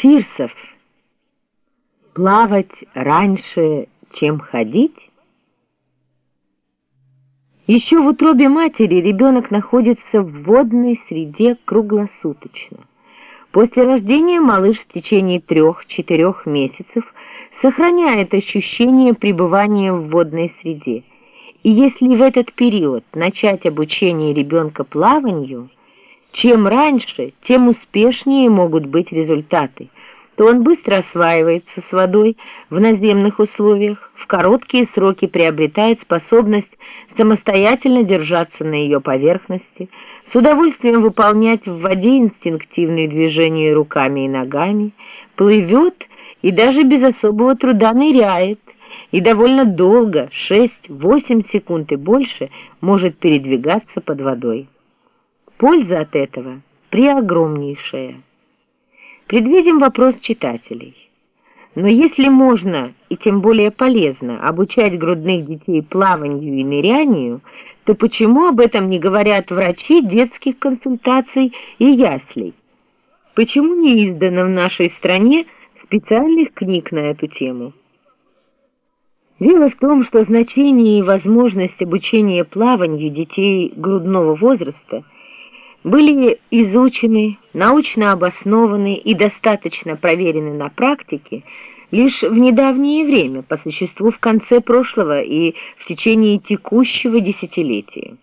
Фирсов. Плавать раньше, чем ходить? Еще в утробе матери ребенок находится в водной среде круглосуточно. После рождения малыш в течение трех-четырех месяцев сохраняет ощущение пребывания в водной среде. И если в этот период начать обучение ребенка плаванию, чем раньше, тем успешнее могут быть результаты, то он быстро осваивается с водой в наземных условиях, в короткие сроки приобретает способность самостоятельно держаться на ее поверхности, с удовольствием выполнять в воде инстинктивные движения руками и ногами, плывет и даже без особого труда ныряет, и довольно долго, 6-8 секунд и больше, может передвигаться под водой. Польза от этого преогромнейшая. Предвидим вопрос читателей. Но если можно, и тем более полезно, обучать грудных детей плаванию и нырянию, то почему об этом не говорят врачи детских консультаций и яслей? Почему не издано в нашей стране специальных книг на эту тему? Дело в том, что значение и возможность обучения плаванию детей грудного возраста – были изучены, научно обоснованы и достаточно проверены на практике лишь в недавнее время, по существу в конце прошлого и в течение текущего десятилетия.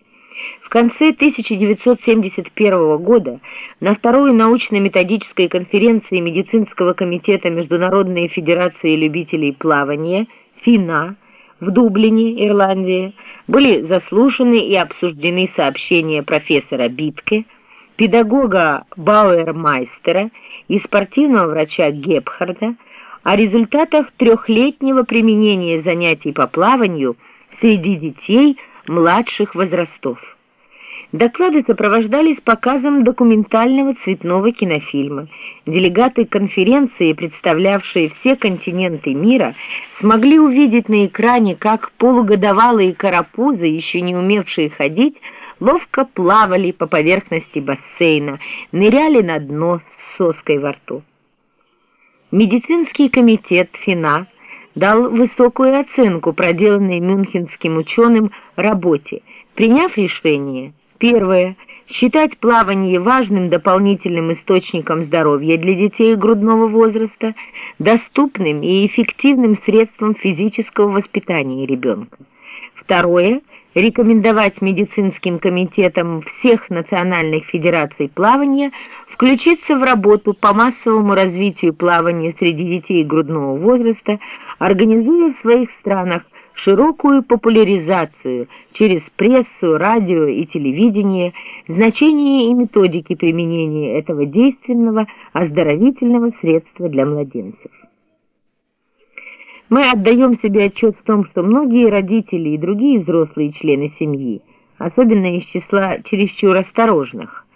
В конце 1971 года на второй научно-методической конференции Медицинского комитета Международной Федерации любителей плавания ФИНА в Дублине, Ирландия, были заслушаны и обсуждены сообщения профессора Битке, педагога Бауэрмайстера и спортивного врача Гепхарда о результатах трехлетнего применения занятий по плаванию среди детей младших возрастов. Доклады сопровождались показом документального цветного кинофильма. Делегаты конференции, представлявшие все континенты мира, смогли увидеть на экране, как полугодовалые карапузы, еще не умевшие ходить, ловко плавали по поверхности бассейна, ныряли на дно с соской во рту. Медицинский комитет ФИНА дал высокую оценку проделанной мюнхенским ученым работе, приняв решение – Первое. Считать плавание важным дополнительным источником здоровья для детей грудного возраста, доступным и эффективным средством физического воспитания ребенка. Второе. Рекомендовать медицинским комитетам всех национальных федераций плавания включиться в работу по массовому развитию плавания среди детей грудного возраста, организуя в своих странах широкую популяризацию через прессу, радио и телевидение значения и методики применения этого действенного оздоровительного средства для младенцев. Мы отдаем себе отчет в том, что многие родители и другие взрослые члены семьи, особенно из числа чересчур осторожных,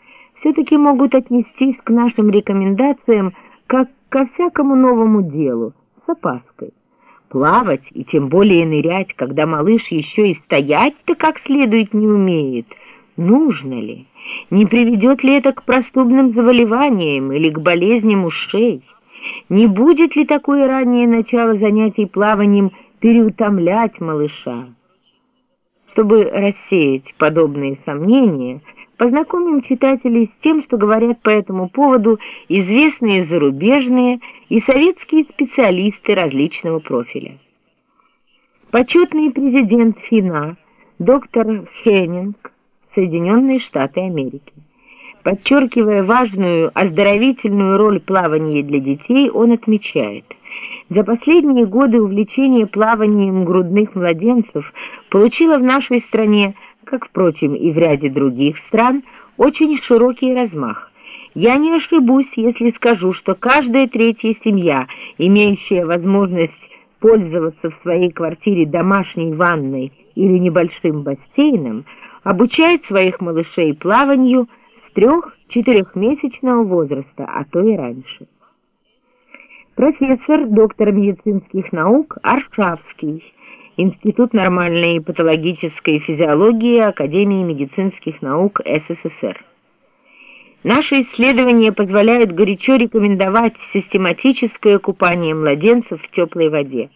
все-таки могут отнестись к нашим рекомендациям как ко всякому новому делу, с опаской. Плавать и тем более нырять, когда малыш еще и стоять-то как следует не умеет, нужно ли? Не приведет ли это к простудным заболеваниям или к болезням ушей? Не будет ли такое раннее начало занятий плаванием переутомлять малыша? Чтобы рассеять подобные сомнения, познакомим читателей с тем, что говорят по этому поводу известные зарубежные и советские специалисты различного профиля. Почетный президент ФИНА доктор Хеннинг, Соединенные Штаты Америки. Подчеркивая важную оздоровительную роль плавания для детей, он отмечает, за последние годы увлечение плаванием грудных младенцев получило в нашей стране как, впрочем, и в ряде других стран, очень широкий размах. Я не ошибусь, если скажу, что каждая третья семья, имеющая возможность пользоваться в своей квартире домашней ванной или небольшим бассейном, обучает своих малышей плаванию с трех-четырехмесячного возраста, а то и раньше. Профессор, доктор медицинских наук Аршавский Институт нормальной патологической физиологии Академии медицинских наук СССР. Наши исследования позволяют горячо рекомендовать систематическое купание младенцев в теплой воде.